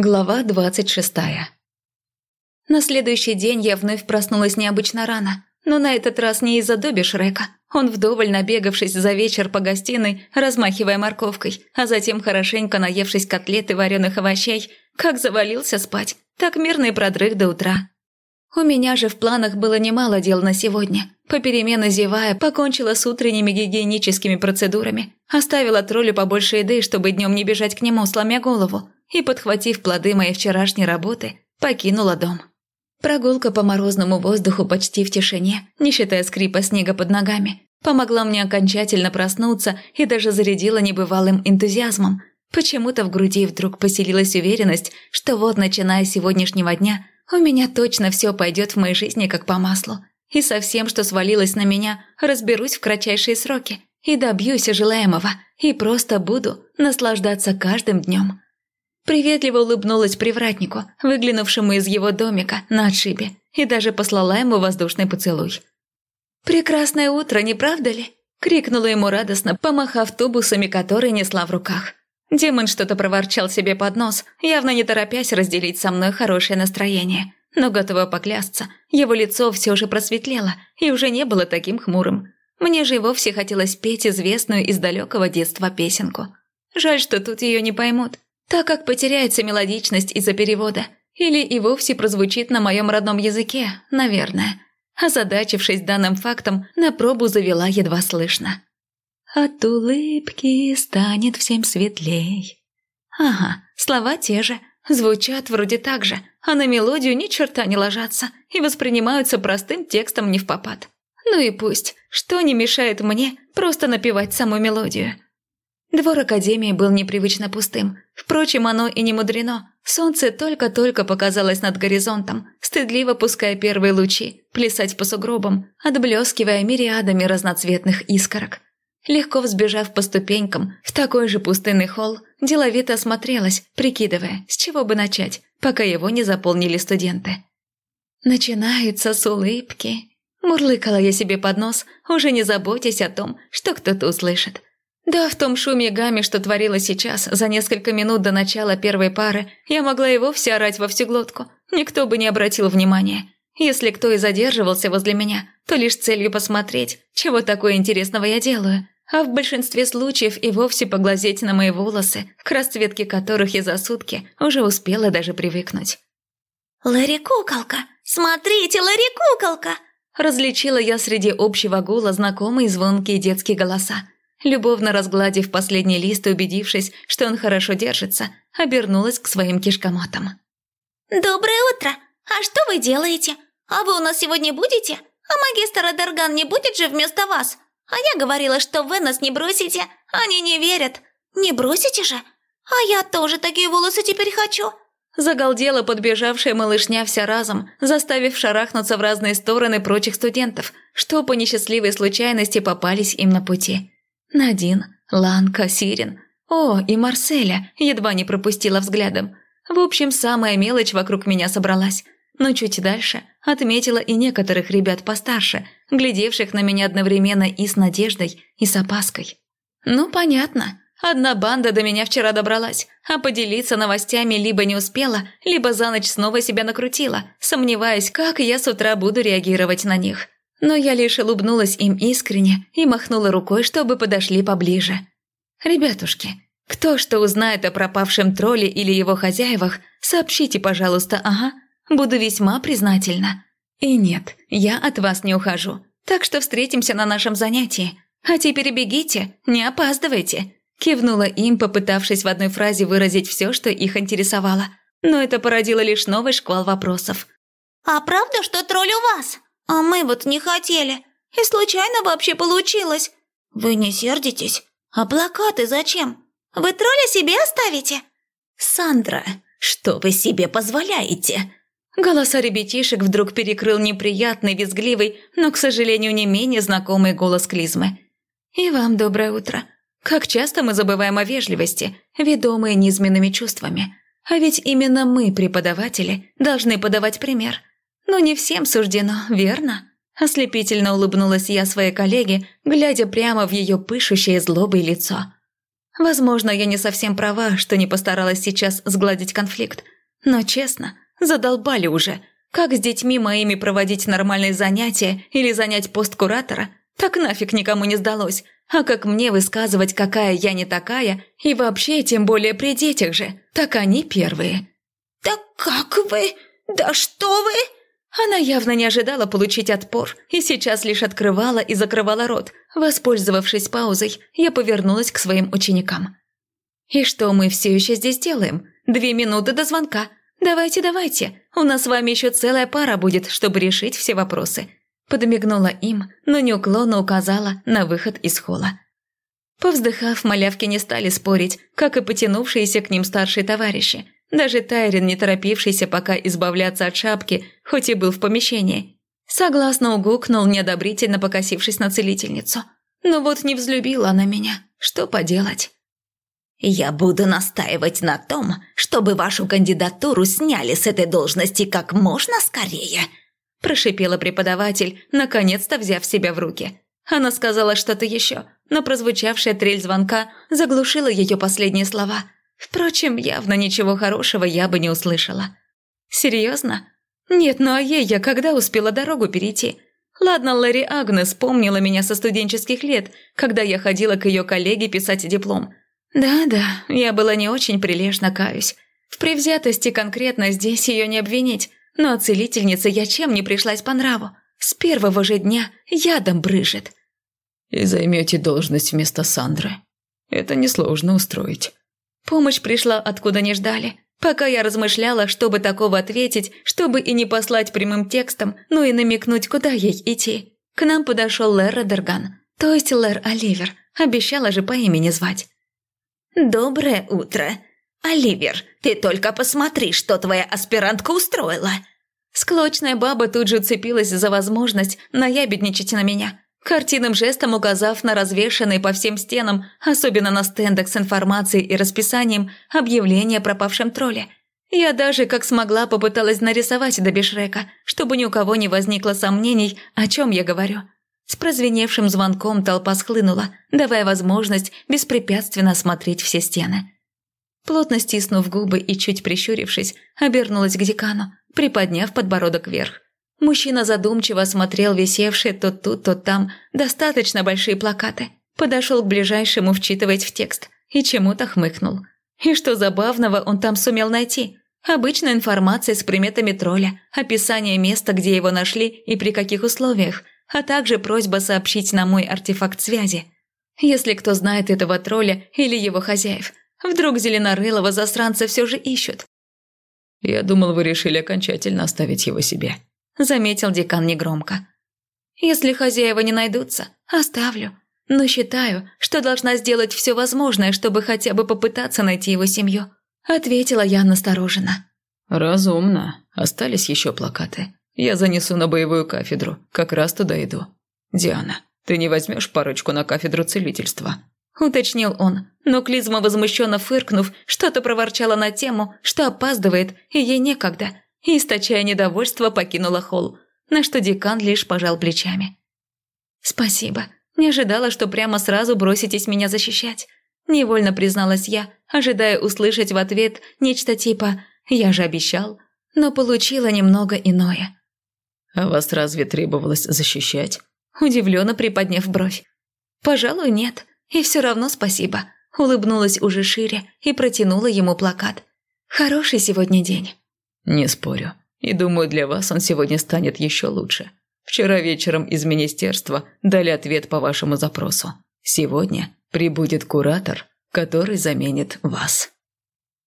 Глава двадцать шестая. На следующий день я вновь проснулась необычно рано, но на этот раз не из-за Добби Шрека. Он вдоволь набегавшись за вечер по гостиной, размахивая морковкой, а затем хорошенько наевшись котлет и вареных овощей, как завалился спать, так мирно и продрых до утра. У меня же в планах было немало дел на сегодня. Попеременно зевая, покончила с утренними гигиеническими процедурами, оставила троллю побольше еды, чтобы днем не бежать к нему, сломя голову, и, подхватив плоды моей вчерашней работы, покинула дом. Прогулка по морозному воздуху почти в тишине, не считая скрипа снега под ногами, помогла мне окончательно проснуться и даже зарядила небывалым энтузиазмом. Почему-то в груди вдруг поселилась уверенность, что вот, начиная с сегодняшнего дня, у меня точно все пойдет в моей жизни как по маслу. И со всем, что свалилось на меня, разберусь в кратчайшие сроки и добьюсь желаемого, и просто буду наслаждаться каждым днем. Приветливо улыбнулась привратнику, выглянувшему из его домика на отшибе, и даже послала ему воздушный поцелуй. «Прекрасное утро, не правда ли?» – крикнула ему радостно, помахав тубусами, которые несла в руках. Демон что-то проворчал себе под нос, явно не торопясь разделить со мной хорошее настроение. Но готова поклясться, его лицо все же просветлело и уже не было таким хмурым. Мне же и вовсе хотелось петь известную из далекого детства песенку. Жаль, что тут ее не поймут так как потеряется мелодичность из-за перевода, или и вовсе прозвучит на моем родном языке, наверное. Озадачившись данным фактом, на пробу завела едва слышно. «От улыбки станет всем светлей». Ага, слова те же, звучат вроде так же, а на мелодию ни черта не ложатся и воспринимаются простым текстом не в попад. Ну и пусть, что не мешает мне просто напевать саму мелодию. Двор Академии был непривычно пустым. Впрочем, оно и не мудрено. Солнце только-только показалось над горизонтом, стыдливо пуская первые лучи, плясать по сугробам, отблескивая мириадами разноцветных искорок. Легко взбежав по ступенькам в такой же пустынный холл, деловито осмотрелась, прикидывая, с чего бы начать, пока его не заполнили студенты. «Начинается с улыбки», – мурлыкала я себе под нос, уже не заботясь о том, что кто-то услышит – да, в том шуме гамме, что творилось сейчас, за несколько минут до начала первой пары, я могла и вовсе орать во всю глотку. Никто бы не обратил внимания. Если кто и задерживался возле меня, то лишь целью посмотреть, чего такое интересного я делаю. А в большинстве случаев и вовсе поглазеть на мои волосы, к расцветке которых я за сутки уже успела даже привыкнуть. «Ларри Куколка! Смотрите, Ларри Куколка!» Различила я среди общего гула знакомые звонкие детские голоса. Любовно разгладив последний лист и убедившись, что он хорошо держится, обернулась к своим кишкоматам. «Доброе утро! А что вы делаете? А вы у нас сегодня будете? А магистр Адарган не будет же вместо вас? А я говорила, что вы нас не бросите. Они не верят. Не бросите же? А я тоже такие волосы теперь хочу!» Загалдела подбежавшая малышня вся разом, заставив шарахнуться в разные стороны прочих студентов, что по несчастливой случайности попались им на пути. Надин, Ланка, Сирин. О, и Марселя едва не пропустила взглядом. В общем, самая мелочь вокруг меня собралась. Но чуть дальше отметила и некоторых ребят постарше, глядевших на меня одновременно и с надеждой, и с опаской. Ну, понятно. Одна банда до меня вчера добралась, а поделиться новостями либо не успела, либо за ночь снова себя накрутила, сомневаясь, как я с утра буду реагировать на них но я лишь улыбнулась им искренне и махнула рукой, чтобы подошли поближе. «Ребятушки, кто что узнает о пропавшем тролле или его хозяевах, сообщите, пожалуйста, ага, буду весьма признательна. И нет, я от вас не ухожу, так что встретимся на нашем занятии. А теперь бегите, не опаздывайте», кивнула им, попытавшись в одной фразе выразить все, что их интересовало. Но это породило лишь новый шквал вопросов. «А правда, что тролль у вас?» А мы вот не хотели. И случайно вообще получилось. Вы не сердитесь? А плакаты зачем? Вы тролля себе оставите? Сандра, что вы себе позволяете? Голоса ребятишек вдруг перекрыл неприятный, визгливый, но, к сожалению, не менее знакомый голос Клизмы. «И вам доброе утро. Как часто мы забываем о вежливости, ведомые низменными чувствами. А ведь именно мы, преподаватели, должны подавать пример. Но не всем суждено, верно?» Ослепительно улыбнулась я своей коллеге, глядя прямо в ее пышущее злобой лицо. Возможно, я не совсем права, что не постаралась сейчас сгладить конфликт. Но честно, задолбали уже. Как с детьми моими проводить нормальные занятия или занять пост куратора? Так нафиг никому не сдалось. А как мне высказывать, какая я не такая, и вообще, тем более при детях же, так они первые. «Да как вы? Да что вы?» Она явно не ожидала получить отпор и сейчас лишь открывала и закрывала рот. Воспользовавшись паузой, я повернулась к своим ученикам. «И что мы все еще здесь делаем? Две минуты до звонка. Давайте, давайте. У нас с вами еще целая пара будет, чтобы решить все вопросы». Подмигнула им, но неуклонно указала на выход из холла. Повздыхав, малявки не стали спорить, как и потянувшиеся к ним старшие товарищи – даже Тайрин, не торопившийся пока избавляться от шапки, хоть и был в помещении, согласно угукнул, неодобрительно покосившись на целительницу. Но вот не взлюбила она меня. Что поделать? «Я буду настаивать на том, чтобы вашу кандидатуру сняли с этой должности как можно скорее», прошипела преподаватель, наконец-то взяв себя в руки. Она сказала что-то еще, но прозвучавшая трель звонка заглушила ее последние слова – Впрочем, явно ничего хорошего я бы не услышала. Серьезно? Нет, ну а ей я когда успела дорогу перейти? Ладно, Лэри Агнес помнила меня со студенческих лет, когда я ходила к ее коллеге писать диплом. Да-да, я была не очень прилежна, каюсь. В привзятости конкретно здесь ее не обвинить, но целительнице я чем не пришлась по нраву. С первого же дня ядом брыжет. «И займете должность вместо Сандры. Это несложно устроить. Помощь пришла откуда не ждали. Пока я размышляла, чтобы такого ответить, чтобы и не послать прямым текстом, но и намекнуть, куда ей идти. К нам подошел Лэр Родерган, то есть Лэр Оливер. Обещала же по имени звать. «Доброе утро. Оливер, ты только посмотри, что твоя аспирантка устроила!» Склочная баба тут же цепилась за возможность наябедничать на меня. Картинным жестом указав на развешанные по всем стенам, особенно на стендах с информацией и расписанием, объявление о пропавшем тролле. Я даже, как смогла, попыталась нарисовать до Бешрека, чтобы ни у кого не возникло сомнений, о чем я говорю. С прозвеневшим звонком толпа схлынула, давая возможность беспрепятственно осмотреть все стены. Плотно стиснув губы и чуть прищурившись, обернулась к декану, приподняв подбородок вверх. Мужчина задумчиво смотрел висевшие то тут, то там достаточно большие плакаты. Подошел к ближайшему вчитывать в текст и чему-то хмыкнул. И что забавного он там сумел найти? Обычная информация с приметами тролля, описание места, где его нашли и при каких условиях, а также просьба сообщить на мой артефакт связи. Если кто знает этого тролля или его хозяев, вдруг зеленорылого засранца все же ищут. «Я думал, вы решили окончательно оставить его себе», заметил декан негромко. «Если хозяева не найдутся, оставлю. Но считаю, что должна сделать все возможное, чтобы хотя бы попытаться найти его семью», ответила я настороженно. «Разумно. Остались еще плакаты. Я занесу на боевую кафедру, как раз туда иду. Диана, ты не возьмешь парочку на кафедру целительства?» Уточнил он, но Клизма, возмущенно фыркнув, что-то проворчала на тему, что опаздывает и ей некогда – и, источая недовольство, покинула холл, на что декан лишь пожал плечами. «Спасибо. Не ожидала, что прямо сразу броситесь меня защищать», – невольно призналась я, ожидая услышать в ответ нечто типа «я же обещал», но получила немного иное. «А вас разве требовалось защищать?» Удивленно приподняв бровь. «Пожалуй, нет. И все равно спасибо», – улыбнулась уже шире и протянула ему плакат. «Хороший сегодня день». «Не спорю. И думаю, для вас он сегодня станет еще лучше. Вчера вечером из министерства дали ответ по вашему запросу. Сегодня прибудет куратор, который заменит вас».